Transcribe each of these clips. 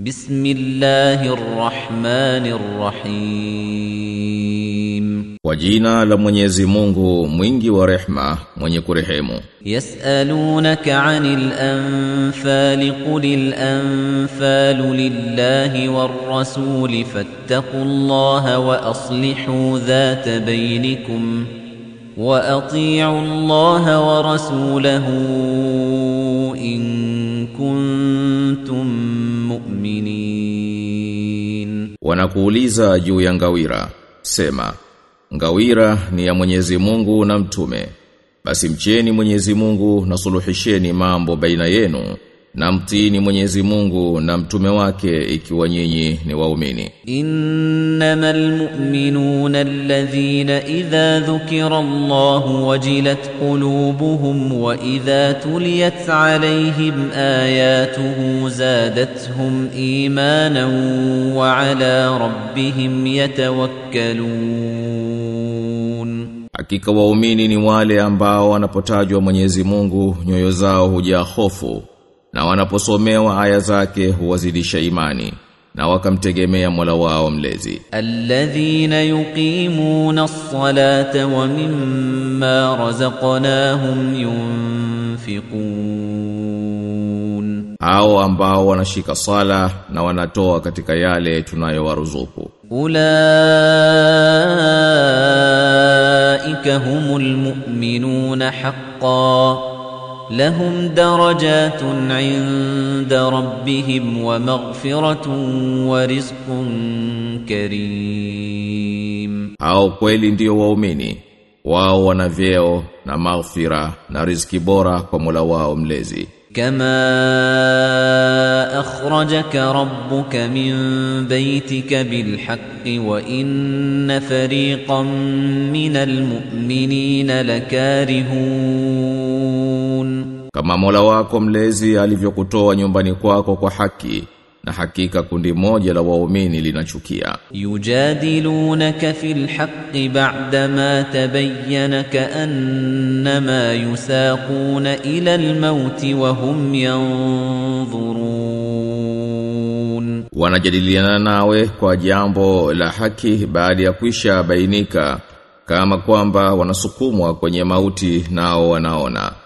بسم الله الرحمن الرحيم وجينا لمنيزي مونغو مونغي ورحمة مونيكو يسألونك عن الأنفال قل الأنفال لله والرسول فاتقوا الله وأصلحوا ذات بينكم وأطيعوا الله ورسوله إن كنتم mu'minin. Wanakuuliza juu ya ngawira. Sema ngawira ni ya Mwenyezi Mungu na mtume. Basi mcheni Mwenyezi Mungu na suluhisheni mambo baina yenu na mtini Mwenyezi Mungu na mtume wake ikiwa nyinyi ni waumini. Innamal mu'minuna alladhina idha dhukira Allahu wajilat qulubuhum wa idha tuliyat alayhim ayatuhu zadatuhum imanan wa ala rabbihim yatawakkalun. Hakika waumini ni wale ambao wanapotajwa Mwenyezi Mungu nyoyo zao hujaa hofu na wanaposomewa aya zake huwazidisha imani na wakamtegemea Mola wao mlezi. Alladhina yuqimuna as-salata wa mimma razaqnahum yunfiqun, hao ambao wanashika sala na wanatoa katika yale tunayowaruzuku. Ulaika humul mu'minuna haqqan لهم درجات عند ربهم ومغفرة ورزق كريم. Hao kweli ndio waumini. Wao wana vyeo na maghfira na riziki bora kwa Mola wao mlezi. كما أخرجك ربك من بيتك بالحق وإن فريقا من المؤمنين لكارهون ya'lamun Kama Mola wako mlezi alivyokutoa nyumbani kwako kwa haki na hakika kundi moja la waumini linachukia. Yujadilunaka fil haqqi ba'da ma tabayyana ka'annama yusaquna ila al-maut wa hum yanzurun. Wanajadiliana nawe kwa jambo la haki baada ya kwisha bainika kama kwamba wanasukumwa kwenye mauti nao wanaona.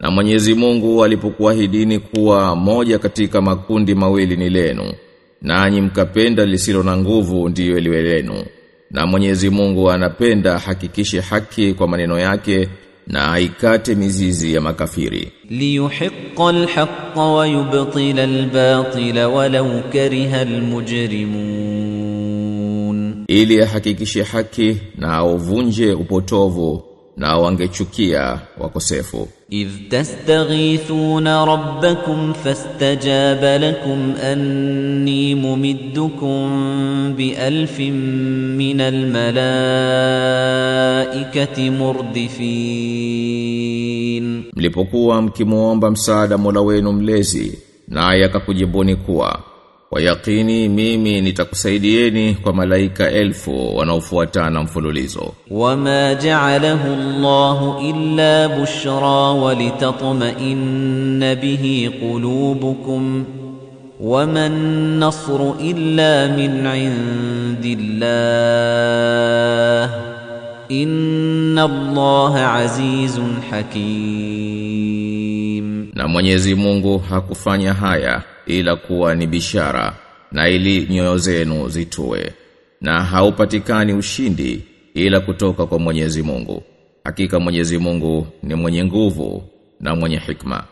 Na Mwenyezi Mungu alipokuahidini kuwa moja katika makundi mawili ni lenu, nanyi mkapenda lisilo na nguvu ndiyo liwe lenu. Na Mwenyezi Mungu anapenda hakikishe haki kwa maneno yake na aikate mizizi ya makafiri. Liyuhiqqa alhaqqa wa yubtila albatila walau kariha almujrimun, ili ahakikishe haki na auvunje upotovu na wangechukia wakosefu. Idh tastaghithuna rabbakum fastajaba lakum anni mumiddukum bi alfin min almalaikati murdifin. Mlipokuwa mkimwomba msaada Mola wenu mlezi naye akakujibuni kuwa kwa yakini mimi nitakusaidieni kwa malaika elfu wanaofuatana mfululizo. وما جعله الله إلا بشرى ولتطمئن به قلوبكم وما النصر إلا من عند الله إن الله عزيز حكيم na Mwenyezi Mungu hakufanya haya ila kuwa ni bishara na ili nyoyo zenu zitue na haupatikani ushindi ila kutoka kwa Mwenyezi Mungu. Hakika Mwenyezi Mungu ni mwenye nguvu na mwenye hikma.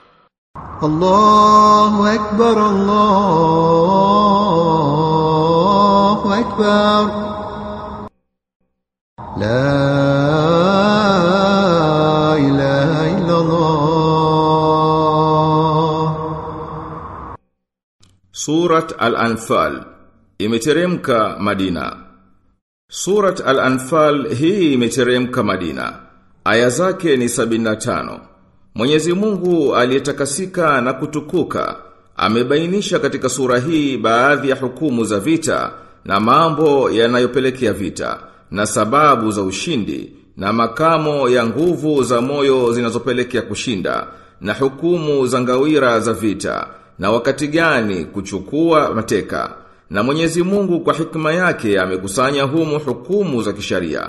Allahu akbar Allahu akbar. La ilaha illa Allah Surat Al-Anfal imeteremka Madina. Surat Al-Anfal hii imeteremka Madina. Aya zake ni 75. Mwenyezi Mungu aliyetakasika na kutukuka amebainisha katika sura hii baadhi ya hukumu za vita na mambo yanayopelekea vita na sababu za ushindi na makamo ya nguvu za moyo zinazopelekea kushinda na hukumu za ngawira za vita na wakati gani kuchukua mateka na Mwenyezi Mungu kwa hikma yake amekusanya humu hukumu za kisharia.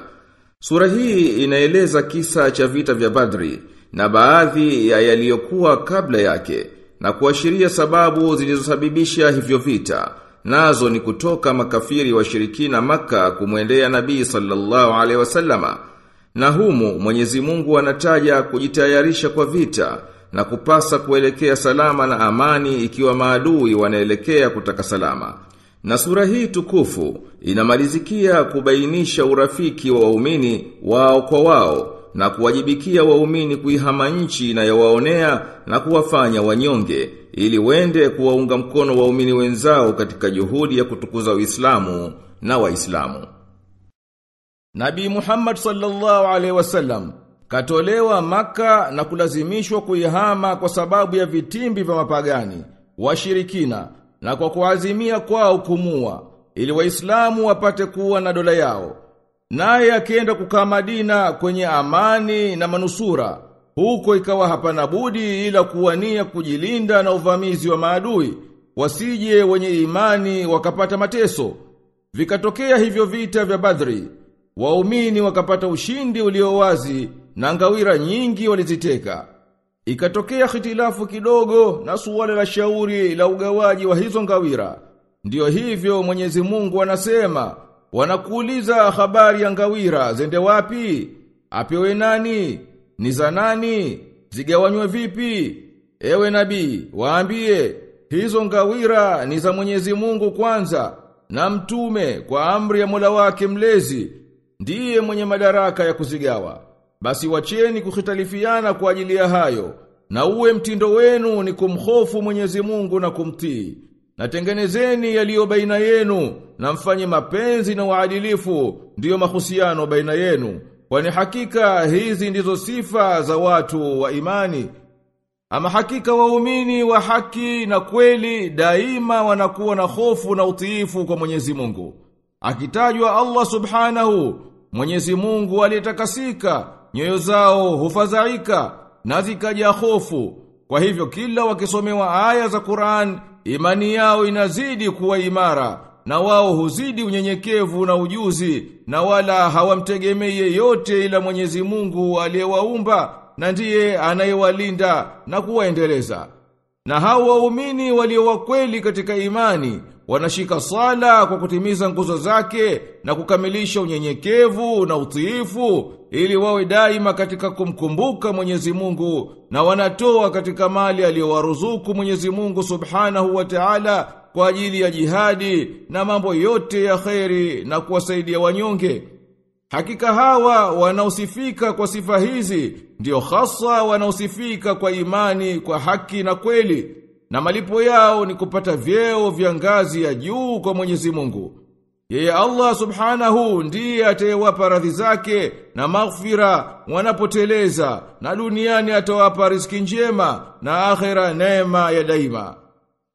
Sura hii inaeleza kisa cha vita vya Badri na baadhi ya yaliyokuwa kabla yake na kuashiria sababu zilizosababisha hivyo vita. Nazo ni kutoka makafiri washirikina maka kumwendea Nabii sallallahu alaihi wasallama. Na humu Mwenyezi Mungu anataja kujitayarisha kwa vita na kupasa kuelekea salama na amani ikiwa maadui wanaelekea kutaka salama. Na sura hii tukufu inamalizikia kubainisha urafiki wa waumini wao kwa wao na kuwajibikia waumini kuihama nchi inayowaonea na kuwafanya wanyonge ili wende kuwaunga mkono waumini wenzao katika juhudi ya kutukuza Uislamu na Waislamu. Nabii Muhammad sallallahu alaihi wasallam katolewa maka na kulazimishwa kuihama kwa sababu ya vitimbi vya mapagani, washirikina na kwa kuazimia kwao kumua ili waislamu wapate kuwa na dola yao. Naye akienda kukaa Madina kwenye amani na manusura, huko ikawa hapana budi ila kuwania kujilinda na uvamizi wa maadui, wasije wenye imani wakapata mateso. Vikatokea hivyo vita vya Badri, waumini wakapata ushindi ulio wazi na ngawira nyingi waliziteka. Ikatokea hitilafu kidogo na suala la shauri la ugawaji wa hizo ngawira. Ndiyo hivyo Mwenyezi Mungu anasema, wanakuuliza habari ya ngawira zende wapi? Apewe nani? Ni za nani? Zigawanywe vipi? Ewe nabii, waambie, hizo ngawira ni za Mwenyezi Mungu kwanza, na mtume kwa amri ya Mola wake mlezi, ndiye mwenye madaraka ya kuzigawa. Basi wacheni kukhitalifiana kwa ajili ya hayo, na uwe mtindo wenu ni kumhofu Mwenyezi Mungu na kumtii. Na tengenezeni yaliyo baina yenu, na mfanye mapenzi na uadilifu, ndiyo mahusiano baina yenu. Kwani hakika hizi ndizo sifa za watu wa imani. Ama hakika waumini wa haki na kweli daima wanakuwa na hofu na utiifu kwa Mwenyezi Mungu. Akitajwa Allah Subhanahu, Mwenyezi Mungu aliyetakasika, nyoyo zao hufadhaika na zikaja hofu. Kwa hivyo kila wakisomewa aya za Qur'an, imani yao inazidi kuwa imara na wao huzidi unyenyekevu na ujuzi na wala hawamtegemei yeyote ila Mwenyezi Mungu aliyewaumba na ndiye anayewalinda na kuwaendeleza. Na hao waumini walio wakweli katika imani wanashika sala kwa kutimiza nguzo zake na kukamilisha unyenyekevu na utiifu ili wawe daima katika kumkumbuka Mwenyezi Mungu na wanatoa katika mali aliyowaruzuku Mwenyezi Mungu Subhanahu wa Ta'ala kwa ajili ya jihadi na mambo yote ya kheri na kuwasaidia wanyonge. Hakika hawa wanaosifika kwa sifa hizi ndio hasa wanaosifika kwa imani kwa haki na kweli na malipo yao ni kupata vyeo vya ngazi ya juu kwa Mwenyezi Mungu. Yeye Allah Subhanahu ndiye atayewapa radhi zake na maghfira wanapoteleza na duniani atawapa riziki njema na akhera neema ya daima.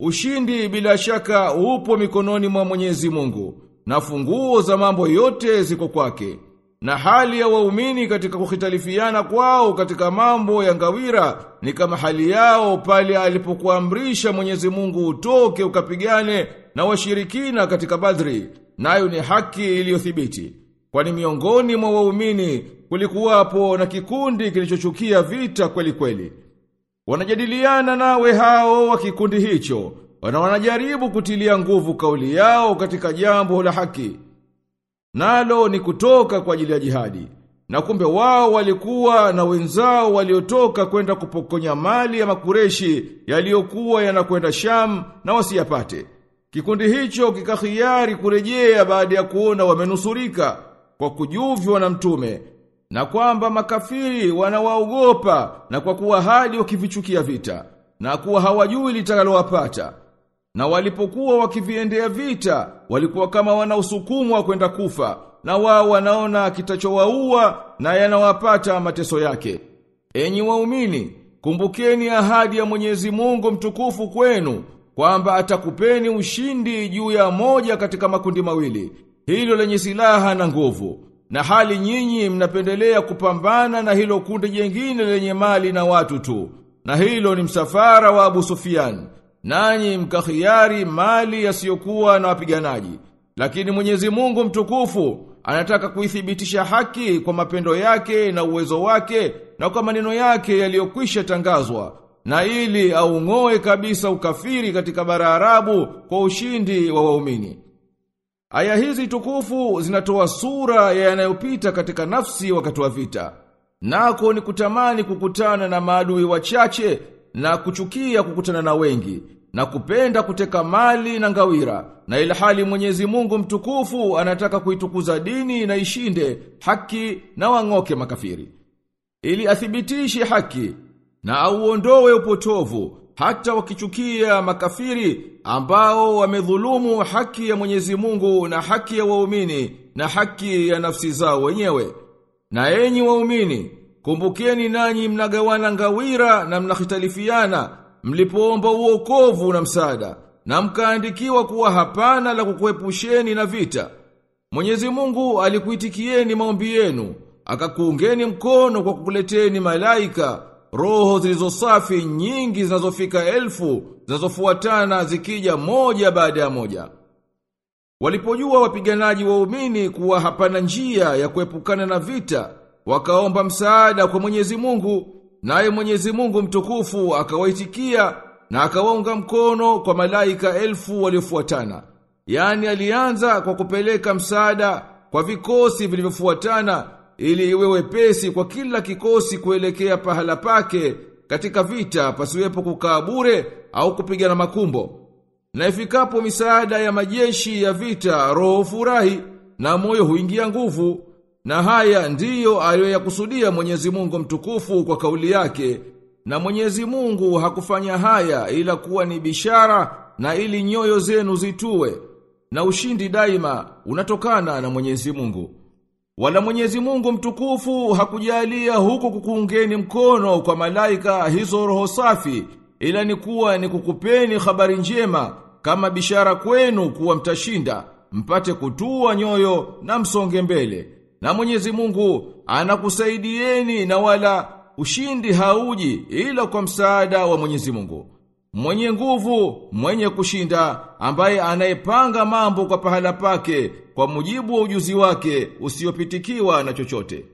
Ushindi bila shaka upo mikononi mwa Mwenyezi Mungu na funguo za mambo yote ziko kwake. Na hali ya waumini katika kukhitalifiana kwao katika mambo ya ngawira ni kama hali yao pale alipokuamrisha Mwenyezi Mungu utoke ukapigane na washirikina katika Badri, nayo ni haki iliyothibiti. Kwani miongoni mwa waumini kulikuwapo na kikundi kilichochukia vita kweli kweli. Wanajadiliana nawe hao wa kikundi hicho, wana wanajaribu kutilia nguvu kauli yao katika jambo la haki. Nalo ni kutoka kwa ajili ya jihadi. Na kumbe wao walikuwa na wenzao waliotoka kwenda kupokonya mali ya makureshi yaliyokuwa yanakwenda Sham na wasiyapate. Kikundi hicho kikahiari kurejea baada ya kuona wamenusurika kwa kujuvywa na mtume na kwamba makafiri wanawaogopa na kwa kuwa hali wakivichukia vita na kuwa hawajui litakalowapata. Na walipokuwa wakiviendea vita, walikuwa kama wanaosukumwa kwenda kufa, na wao wanaona kitachowaua na yanawapata mateso yake. Enyi waumini, kumbukeni ahadi ya Mwenyezi Mungu mtukufu kwenu kwamba atakupeni ushindi juu ya moja katika makundi mawili, hilo lenye silaha na nguvu. Na hali nyinyi mnapendelea kupambana na hilo kundi jengine lenye mali na watu tu. Na hilo ni msafara wa Abu Sufyan. Nanyi mkakhiari mali yasiyokuwa na wapiganaji. Lakini Mwenyezi Mungu mtukufu anataka kuithibitisha haki kwa mapendo yake na uwezo wake na kwa maneno yake yaliyokwisha tangazwa na ili aung'oe kabisa ukafiri katika bara Arabu kwa ushindi wa waumini. Aya hizi tukufu zinatoa sura ya yanayopita katika nafsi wakati wa vita. Nako ni kutamani kukutana na maadui wachache na kuchukia kukutana na wengi na kupenda kuteka mali na ngawira na ilhali Mwenyezi Mungu mtukufu anataka kuitukuza dini na ishinde haki na wang'oke makafiri ili athibitishe haki na auondowe upotovu hata wakichukia makafiri ambao wamedhulumu haki ya Mwenyezi Mungu na haki ya waumini na haki ya nafsi zao wenyewe. Na enyi waumini, kumbukeni nanyi mnagawana ngawira na mnahitalifiana mlipoomba uokovu na msaada na mkaandikiwa kuwa hapana la kukuepusheni na vita. Mwenyezi Mungu alikuitikieni maombi yenu, akakuungeni mkono kwa kukuleteni malaika roho zilizosafi nyingi zinazofika elfu zinazofuatana zikija moja baada ya moja. Walipojua wapiganaji waumini kuwa hapana njia ya kuepukana na vita, wakaomba msaada kwa Mwenyezi Mungu, naye Mwenyezi Mungu mtukufu akawaitikia na akawaunga mkono kwa malaika elfu waliofuatana. Yaani alianza kwa kupeleka msaada kwa vikosi vilivyofuatana ili iwe wepesi kwa kila kikosi kuelekea pahala pake katika vita pasiwepo kukaa bure au kupigana makumbo. Na ifikapo misaada ya majeshi ya vita roho furahi na moyo huingia nguvu na haya ndiyo aliyoyakusudia Mwenyezi Mungu mtukufu kwa kauli yake na Mwenyezi Mungu hakufanya haya ila kuwa ni bishara na ili nyoyo zenu zitue na ushindi daima unatokana na Mwenyezi Mungu. Wala Mwenyezi Mungu mtukufu hakujalia huko kukuungeni mkono kwa malaika hizo roho safi ila ni kuwa ni kukupeni habari njema kama bishara kwenu kuwa mtashinda mpate kutua nyoyo na msonge mbele. Na Mwenyezi Mungu anakusaidieni na wala ushindi hauji ila kwa msaada wa Mwenyezi Mungu mwenye nguvu mwenye kushinda ambaye anayepanga mambo kwa pahala pake kwa mujibu wa ujuzi wake usiopitikiwa na chochote